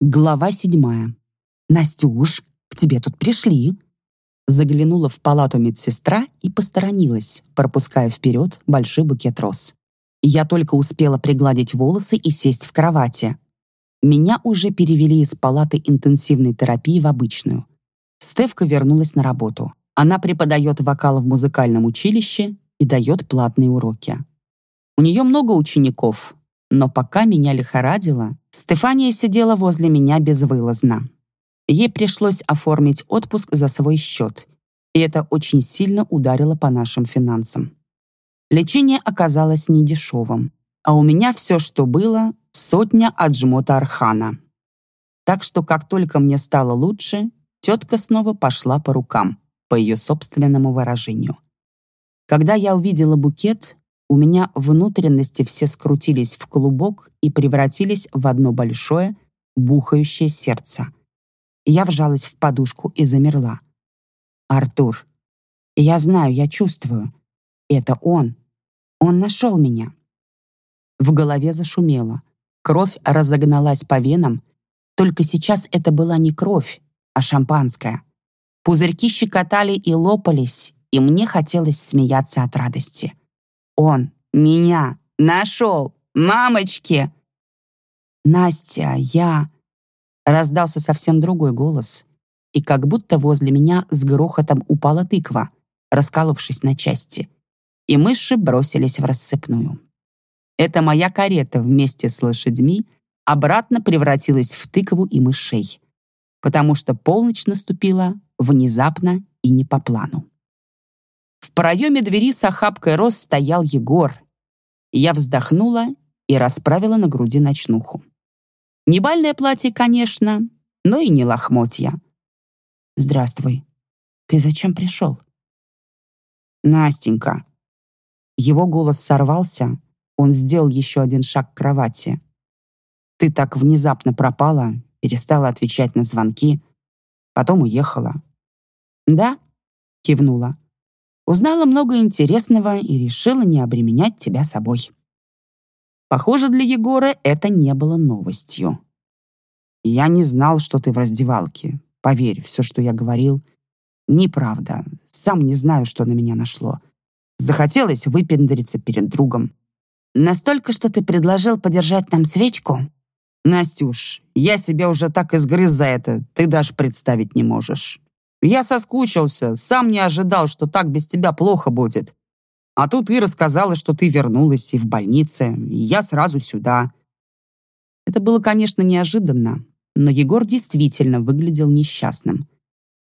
Глава седьмая. «Настюш, к тебе тут пришли!» Заглянула в палату медсестра и посторонилась, пропуская вперед большой букет роз. Я только успела пригладить волосы и сесть в кровати. Меня уже перевели из палаты интенсивной терапии в обычную. Стевка вернулась на работу. Она преподает вокал в музыкальном училище и дает платные уроки. У нее много учеников, но пока меня лихорадило, Стефания сидела возле меня безвылазно. Ей пришлось оформить отпуск за свой счет, и это очень сильно ударило по нашим финансам. Лечение оказалось недешевым, а у меня все, что было, сотня от жмота Архана. Так что, как только мне стало лучше, тетка снова пошла по рукам, по ее собственному выражению. Когда я увидела букет, у меня внутренности все скрутились в клубок и превратились в одно большое, бухающее сердце. Я вжалась в подушку и замерла. «Артур, я знаю, я чувствую. Это он. Он нашел меня». В голове зашумело. Кровь разогналась по венам. Только сейчас это была не кровь, а шампанское. Пузырьки щекотали и лопались, и мне хотелось смеяться от радости. Он меня нашел! Мамочки!» «Настя, я...» Раздался совсем другой голос, и как будто возле меня с грохотом упала тыква, раскалывшись на части, и мыши бросились в рассыпную. Это моя карета вместе с лошадьми обратно превратилась в тыкву и мышей, потому что полночь наступила внезапно и не по плану. Проеме двери с охапкой роз стоял Егор. Я вздохнула и расправила на груди ночнуху. Не бальное платье, конечно, но и не лохмотья. «Здравствуй. Ты зачем пришел?» «Настенька». Его голос сорвался, он сделал еще один шаг к кровати. «Ты так внезапно пропала, перестала отвечать на звонки, потом уехала». «Да?» — кивнула. Узнала много интересного и решила не обременять тебя собой. Похоже, для Егора это не было новостью. Я не знал, что ты в раздевалке. Поверь, все, что я говорил, неправда. Сам не знаю, что на меня нашло. Захотелось выпендриться перед другом. Настолько, что ты предложил подержать нам свечку? Настюш, я себя уже так изгрыз за это, ты даже представить не можешь. Я соскучился, сам не ожидал, что так без тебя плохо будет. А тут ты рассказала, что ты вернулась и в больнице, и я сразу сюда. Это было, конечно, неожиданно, но Егор действительно выглядел несчастным.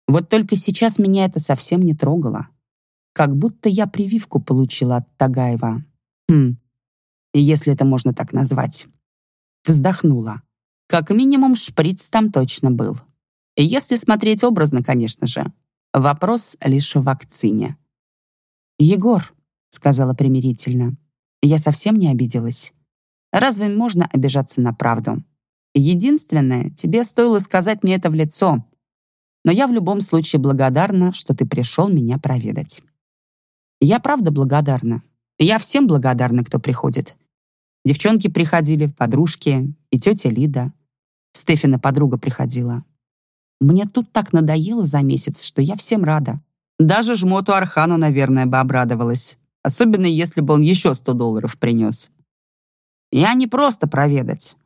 Вот только сейчас меня это совсем не трогало. Как будто я прививку получила от Тагаева. Хм, если это можно так назвать. Вздохнула. Как минимум шприц там точно был. Если смотреть образно, конечно же. Вопрос лишь в вакцине. «Егор», — сказала примирительно, — «я совсем не обиделась. Разве можно обижаться на правду? Единственное, тебе стоило сказать мне это в лицо. Но я в любом случае благодарна, что ты пришел меня проведать». Я правда благодарна. Я всем благодарна, кто приходит. Девчонки приходили, подружки и тетя Лида. Стефина подруга приходила. Мне тут так надоело за месяц, что я всем рада. Даже жмоту Архану, наверное, бы обрадовалась. Особенно, если бы он еще сто долларов принес. Я не просто проведать.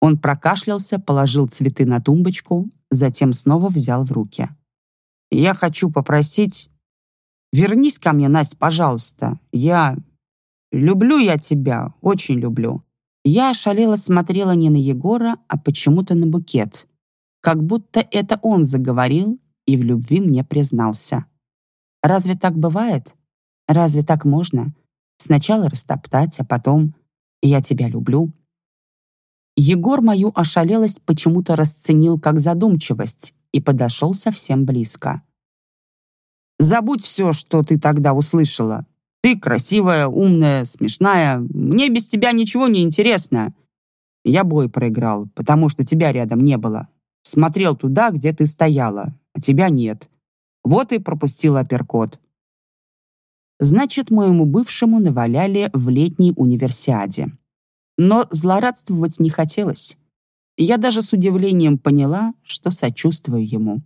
Он прокашлялся, положил цветы на тумбочку, затем снова взял в руки. «Я хочу попросить... Вернись ко мне, Настя, пожалуйста. Я... Люблю я тебя, очень люблю». Я ошалела смотрела не на Егора, а почему-то на букет как будто это он заговорил и в любви мне признался. Разве так бывает? Разве так можно? Сначала растоптать, а потом «я тебя люблю». Егор мою ошалелость почему-то расценил как задумчивость и подошел совсем близко. «Забудь все, что ты тогда услышала. Ты красивая, умная, смешная. Мне без тебя ничего не интересно. Я бой проиграл, потому что тебя рядом не было. Смотрел туда, где ты стояла, а тебя нет. Вот и пропустил апперкот. Значит, моему бывшему наваляли в летней универсиаде. Но злорадствовать не хотелось. я даже с удивлением поняла, что сочувствую ему.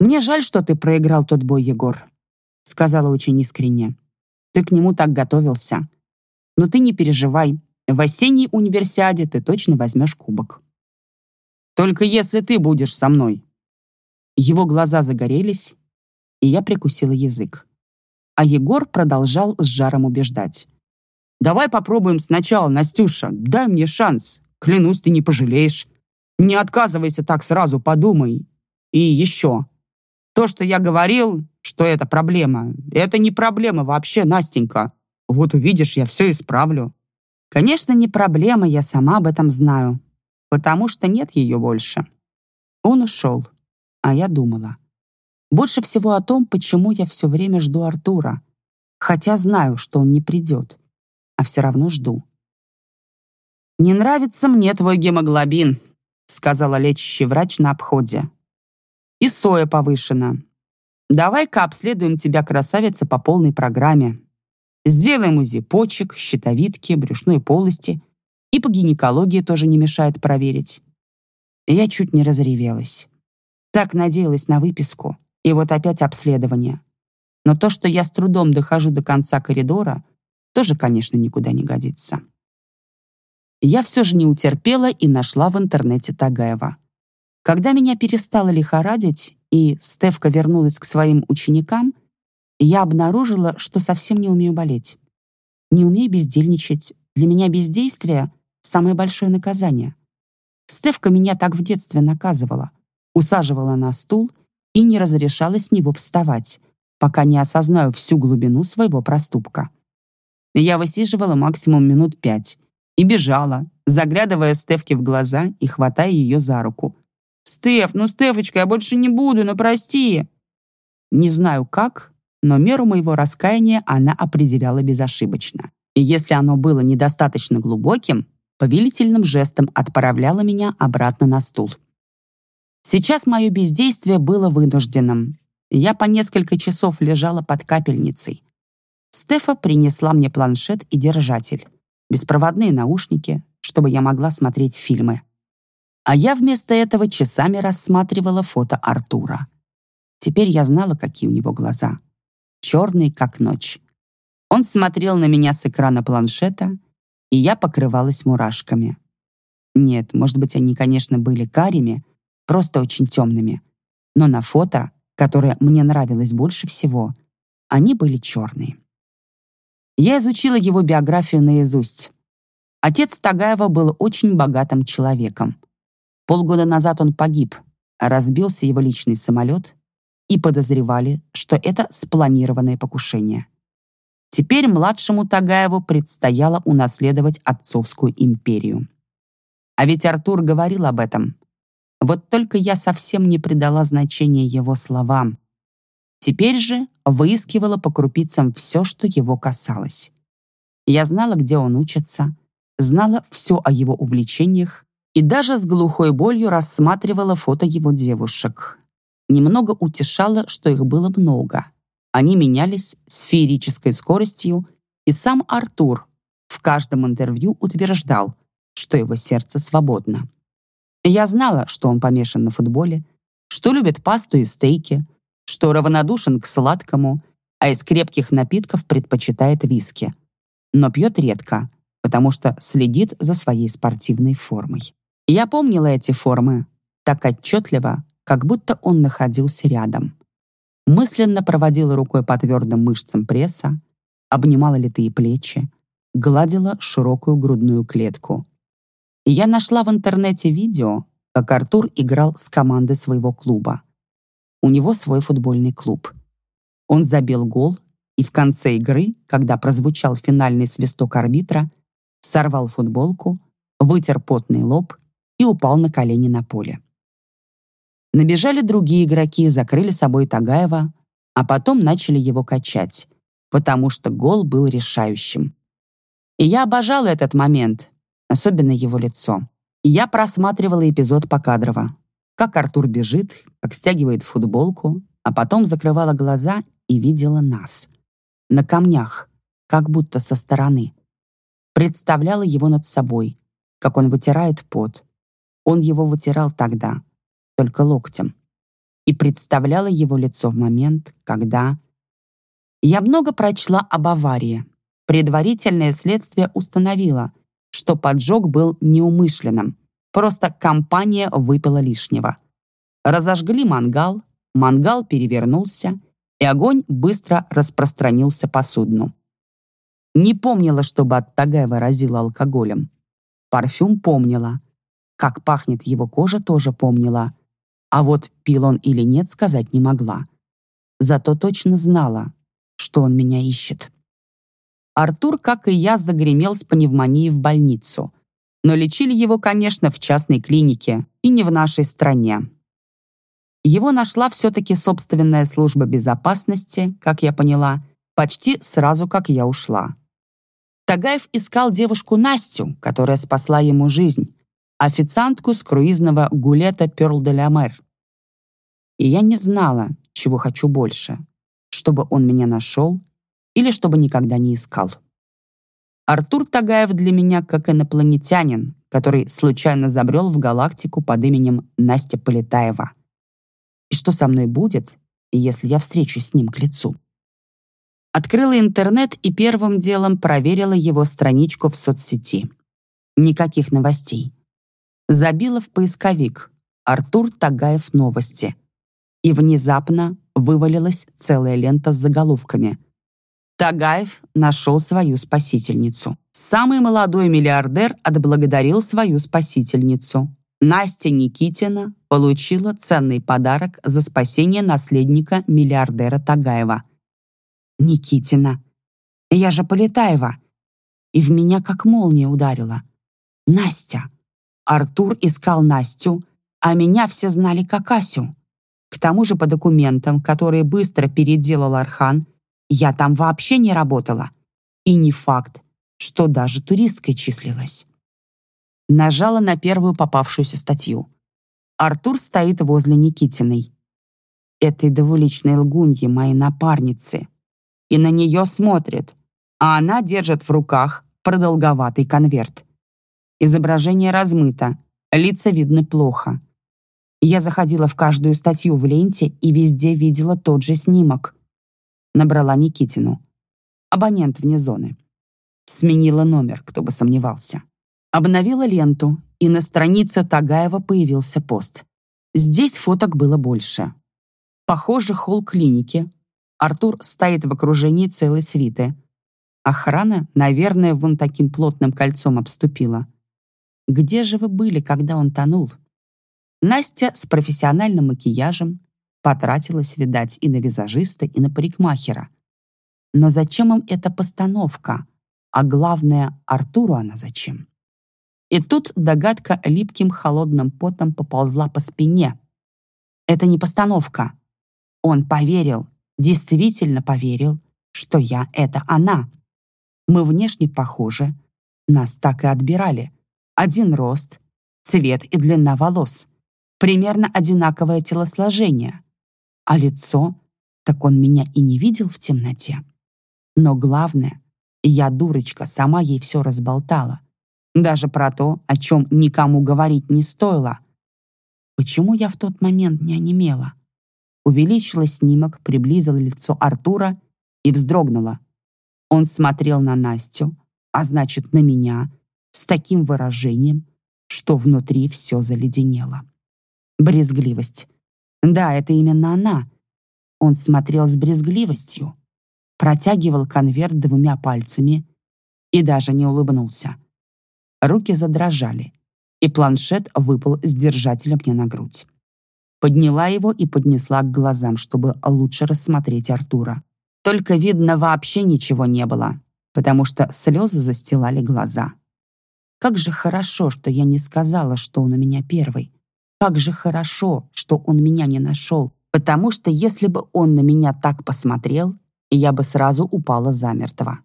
«Мне жаль, что ты проиграл тот бой, Егор», — сказала очень искренне. «Ты к нему так готовился. Но ты не переживай, в осенней универсиаде ты точно возьмешь кубок». «Только если ты будешь со мной». Его глаза загорелись, и я прикусила язык. А Егор продолжал с жаром убеждать. «Давай попробуем сначала, Настюша. Дай мне шанс. Клянусь, ты не пожалеешь. Не отказывайся так сразу, подумай. И еще. То, что я говорил, что это проблема, это не проблема вообще, Настенька. Вот увидишь, я все исправлю». Конечно, не проблема, я сама об этом знаю. Потому что нет ее больше. Он ушел, а я думала. Больше всего о том, почему я все время жду Артура. Хотя знаю, что он не придет. А все равно жду. «Не нравится мне твой гемоглобин», — сказала лечащий врач на обходе. «И соя повышена. Давай-ка обследуем тебя, красавица, по полной программе. Сделаем УЗИ почек, щитовидки, брюшной полости. И по гинекологии тоже не мешает проверить». Я чуть не разревелась. Так надеялась на выписку. И вот опять обследование. Но то, что я с трудом дохожу до конца коридора, тоже, конечно, никуда не годится. Я все же не утерпела и нашла в интернете Тагаева. Когда меня перестало лихорадить, и Стевка вернулась к своим ученикам, я обнаружила, что совсем не умею болеть. Не умею бездельничать. Для меня бездействие — самое большое наказание. Стевка меня так в детстве наказывала. Усаживала на стул — и не разрешала с него вставать, пока не осознаю всю глубину своего проступка. Я высиживала максимум минут пять и бежала, заглядывая Стевке в глаза и хватая ее за руку. «Стеф, ну, Стефочка, я больше не буду, ну, прости!» Не знаю как, но меру моего раскаяния она определяла безошибочно. И если оно было недостаточно глубоким, повелительным жестом отправляла меня обратно на стул. Сейчас мое бездействие было вынужденным. Я по несколько часов лежала под капельницей. Стефа принесла мне планшет и держатель, беспроводные наушники, чтобы я могла смотреть фильмы. А я вместо этого часами рассматривала фото Артура. Теперь я знала, какие у него глаза. Черные, как ночь. Он смотрел на меня с экрана планшета, и я покрывалась мурашками. Нет, может быть, они, конечно, были карими, просто очень темными. Но на фото, которое мне нравилось больше всего, они были черные. Я изучила его биографию наизусть. Отец Тагаева был очень богатым человеком. Полгода назад он погиб, разбился его личный самолет, и подозревали, что это спланированное покушение. Теперь младшему Тагаеву предстояло унаследовать отцовскую империю. А ведь Артур говорил об этом. Вот только я совсем не придала значения его словам. Теперь же выискивала по крупицам все, что его касалось. Я знала, где он учится, знала все о его увлечениях и даже с глухой болью рассматривала фото его девушек. Немного утешало, что их было много. Они менялись с феерической скоростью, и сам Артур в каждом интервью утверждал, что его сердце свободно. Я знала, что он помешан на футболе, что любит пасту и стейки, что равнодушен к сладкому, а из крепких напитков предпочитает виски. Но пьет редко, потому что следит за своей спортивной формой. Я помнила эти формы так отчетливо, как будто он находился рядом. Мысленно проводила рукой по твердым мышцам пресса, обнимала литые плечи, гладила широкую грудную клетку, я нашла в интернете видео, как Артур играл с командой своего клуба. У него свой футбольный клуб. Он забил гол, и в конце игры, когда прозвучал финальный свисток арбитра, сорвал футболку, вытер потный лоб и упал на колени на поле. Набежали другие игроки, закрыли собой Тагаева, а потом начали его качать, потому что гол был решающим. И я обожала этот момент, особенно его лицо. Я просматривала эпизод покадрово. Как Артур бежит, как стягивает футболку, а потом закрывала глаза и видела нас. На камнях, как будто со стороны. Представляла его над собой, как он вытирает пот, Он его вытирал тогда, только локтем. И представляла его лицо в момент, когда... Я много прочла об аварии. Предварительное следствие установило, что поджог был неумышленным. Просто компания выпила лишнего. Разожгли мангал, мангал перевернулся, и огонь быстро распространился по судну. Не помнила, чтобы от Тагаева разила алкоголем. Парфюм помнила. Как пахнет его кожа, тоже помнила. А вот пил он или нет, сказать не могла. Зато точно знала, что он меня ищет. Артур, как и я, загремел с пневмонией в больницу. Но лечили его, конечно, в частной клинике и не в нашей стране. Его нашла все-таки собственная служба безопасности, как я поняла, почти сразу, как я ушла. Тагаев искал девушку Настю, которая спасла ему жизнь, официантку с круизного гулета «Перл де ля Мэр». И я не знала, чего хочу больше, чтобы он меня нашел или чтобы никогда не искал. Артур Тагаев для меня как инопланетянин, который случайно забрел в галактику под именем Настя Полетаева. И что со мной будет, если я встречусь с ним к лицу? Открыла интернет и первым делом проверила его страничку в соцсети. Никаких новостей. Забила в поисковик «Артур Тагаев новости». И внезапно вывалилась целая лента с заголовками. Тагаев нашел свою спасительницу. Самый молодой миллиардер отблагодарил свою спасительницу. Настя Никитина получила ценный подарок за спасение наследника миллиардера Тагаева – Никитина. Я же Полетаева. И в меня как молния ударила. Настя. Артур искал Настю, а меня все знали как Асю. К тому же по документам, которые быстро переделал Архан, я там вообще не работала. И не факт, что даже туристкой числилась. Нажала на первую попавшуюся статью. Артур стоит возле Никитиной. Этой двуличной лгуньи моей напарницы и на нее смотрит, а она держит в руках продолговатый конверт. Изображение размыто, лица видны плохо. Я заходила в каждую статью в ленте и везде видела тот же снимок. Набрала Никитину. Абонент вне зоны. Сменила номер, кто бы сомневался. Обновила ленту, и на странице Тагаева появился пост. Здесь фоток было больше. Похоже, холл клиники, Артур стоит в окружении целой свиты. Охрана, наверное, вон таким плотным кольцом обступила. Где же вы были, когда он тонул? Настя с профессиональным макияжем потратилась, видать, и на визажиста, и на парикмахера. Но зачем им эта постановка? А главное, Артуру она зачем? И тут догадка липким холодным потом поползла по спине. Это не постановка. Он поверил, действительно поверил, что я — это она. Мы внешне похожи. Нас так и отбирали. Один рост, цвет и длина волос. Примерно одинаковое телосложение. А лицо, так он меня и не видел в темноте. Но главное, я, дурочка, сама ей все разболтала. Даже про то, о чем никому говорить не стоило. Почему я в тот момент не онемела? увеличила снимок, приблизила лицо Артура и вздрогнула. Он смотрел на Настю, а значит, на меня, с таким выражением, что внутри все заледенело. Брезгливость. Да, это именно она. Он смотрел с брезгливостью, протягивал конверт двумя пальцами и даже не улыбнулся. Руки задрожали, и планшет выпал с держателя мне на грудь. Подняла его и поднесла к глазам, чтобы лучше рассмотреть Артура. Только, видно, вообще ничего не было, потому что слезы застилали глаза. Как же хорошо, что я не сказала, что он у меня первый. Как же хорошо, что он меня не нашел, потому что если бы он на меня так посмотрел, я бы сразу упала замертво.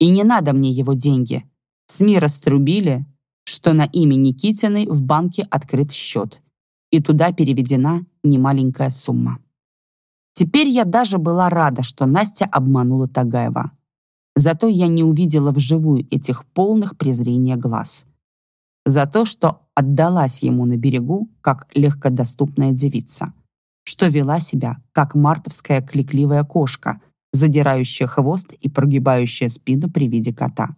И не надо мне его деньги. СМИ раструбили, что на имя Никитиной в банке открыт счет, и туда переведена немаленькая сумма. Теперь я даже была рада, что Настя обманула Тагаева. Зато я не увидела вживую этих полных презрения глаз. За то, что отдалась ему на берегу, как легкодоступная девица. Что вела себя, как мартовская кликливая кошка, задирающая хвост и прогибающая спину при виде кота.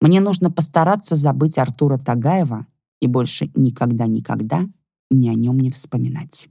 Мне нужно постараться забыть Артура Тагаева и больше никогда-никогда ни о нем не вспоминать.